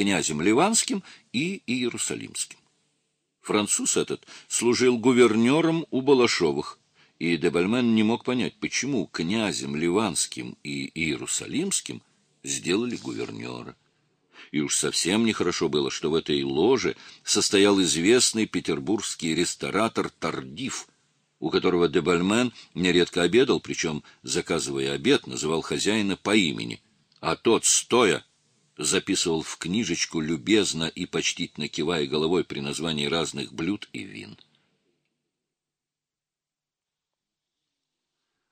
князем Ливанским и Иерусалимским. Француз этот служил гувернером у Балашовых, и Дебальмен не мог понять, почему князем Ливанским и Иерусалимским сделали гувернера. И уж совсем нехорошо было, что в этой ложе состоял известный петербургский ресторатор Тардив, у которого Дебальмен нередко обедал, причем, заказывая обед, называл хозяина по имени, а тот, стоя, записывал в книжечку любезно и почтительно кивая головой при названии разных блюд и вин.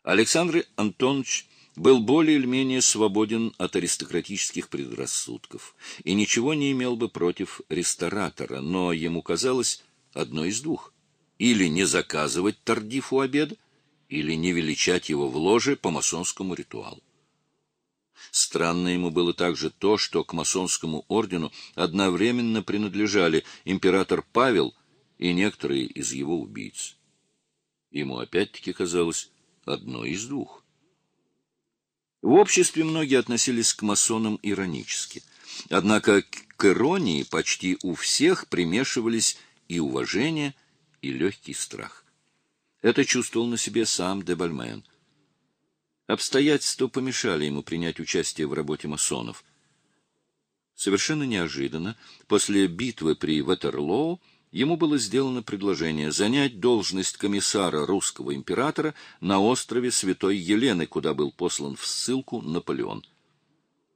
Александр Антонович был более или менее свободен от аристократических предрассудков и ничего не имел бы против ресторатора, но ему казалось одно из двух — или не заказывать Тардифу обед, или не величать его в ложе по масонскому ритуалу. Странно ему было также то, что к масонскому ордену одновременно принадлежали император Павел и некоторые из его убийц. Ему опять-таки казалось одно из двух. В обществе многие относились к масонам иронически. Однако к иронии почти у всех примешивались и уважение, и легкий страх. Это чувствовал на себе сам Дебальмен — Обстоятельства помешали ему принять участие в работе масонов. Совершенно неожиданно, после битвы при Ватерлоу, ему было сделано предложение занять должность комиссара русского императора на острове Святой Елены, куда был послан в ссылку Наполеон.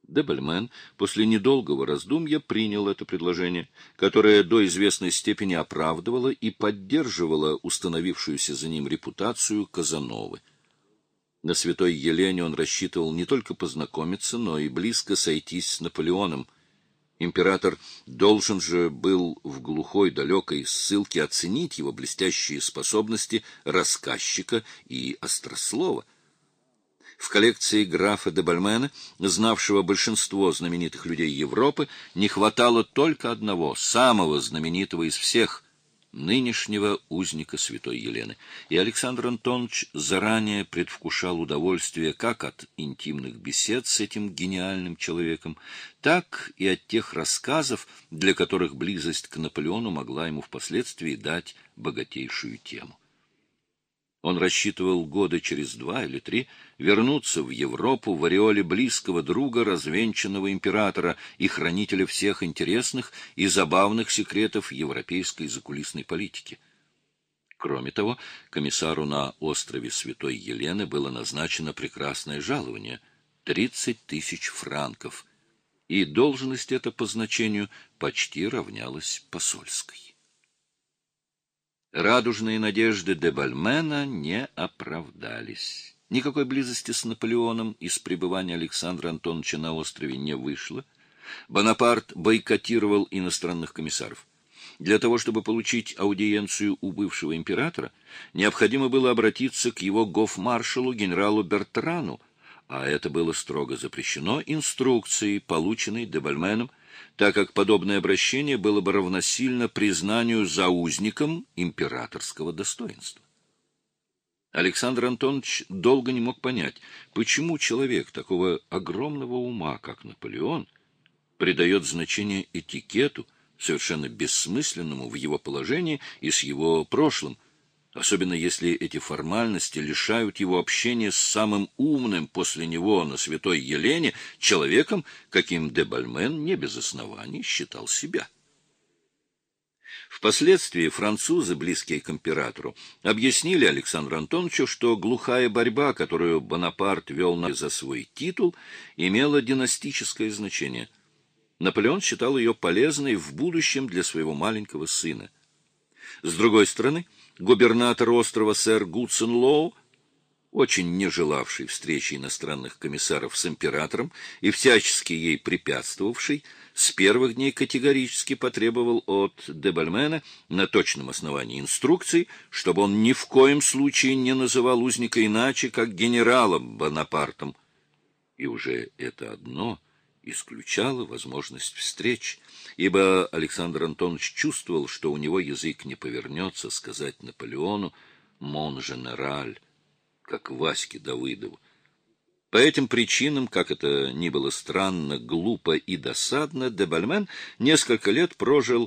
Дебельмен после недолгого раздумья принял это предложение, которое до известной степени оправдывало и поддерживало установившуюся за ним репутацию Казановы. На святой Елене он рассчитывал не только познакомиться, но и близко сойтись с Наполеоном. Император должен же был в глухой далекой ссылке оценить его блестящие способности рассказчика и острослова. В коллекции графа де Бальмена, знавшего большинство знаменитых людей Европы, не хватало только одного, самого знаменитого из всех — нынешнего узника святой Елены, и Александр Антонович заранее предвкушал удовольствие как от интимных бесед с этим гениальным человеком, так и от тех рассказов, для которых близость к Наполеону могла ему впоследствии дать богатейшую тему. Он рассчитывал года через два или три вернуться в Европу в ореоле близкого друга развенчанного императора и хранителя всех интересных и забавных секретов европейской закулисной политики. Кроме того, комиссару на острове Святой Елены было назначено прекрасное жалование — 30 тысяч франков, и должность эта по значению почти равнялась посольской. Радужные надежды де Бальмена не оправдались. Никакой близости с Наполеоном из пребывания Александра Антоновича на острове не вышло. Бонапарт бойкотировал иностранных комиссаров. Для того, чтобы получить аудиенцию у бывшего императора, необходимо было обратиться к его гофмаршалу генералу Бертрану, а это было строго запрещено инструкцией, полученной Дебальменом, так как подобное обращение было бы равносильно признанию за узником императорского достоинства. Александр Антонович долго не мог понять, почему человек такого огромного ума, как Наполеон, придает значение этикету, совершенно бессмысленному в его положении и с его прошлым, особенно если эти формальности лишают его общения с самым умным после него на святой Елене человеком, каким де Бальмен не без оснований считал себя. Впоследствии французы, близкие к императору, объяснили Александру Антоновичу, что глухая борьба, которую Бонапарт вел за свой титул, имела династическое значение. Наполеон считал ее полезной в будущем для своего маленького сына. С другой стороны, губернатор острова сэр Гудсон Лоу, очень не желавший встречи иностранных комиссаров с императором и всячески ей препятствовавший, с первых дней категорически потребовал от Дебальмена на точном основании инструкций, чтобы он ни в коем случае не называл узника иначе, как генералом Бонапартом. И уже это одно — исключало возможность встреч, ибо Александр Антонович чувствовал, что у него язык не повернется сказать Наполеону «мон женераль», как Ваське Давыдову. По этим причинам, как это ни было странно, глупо и досадно, Дебальмен несколько лет прожил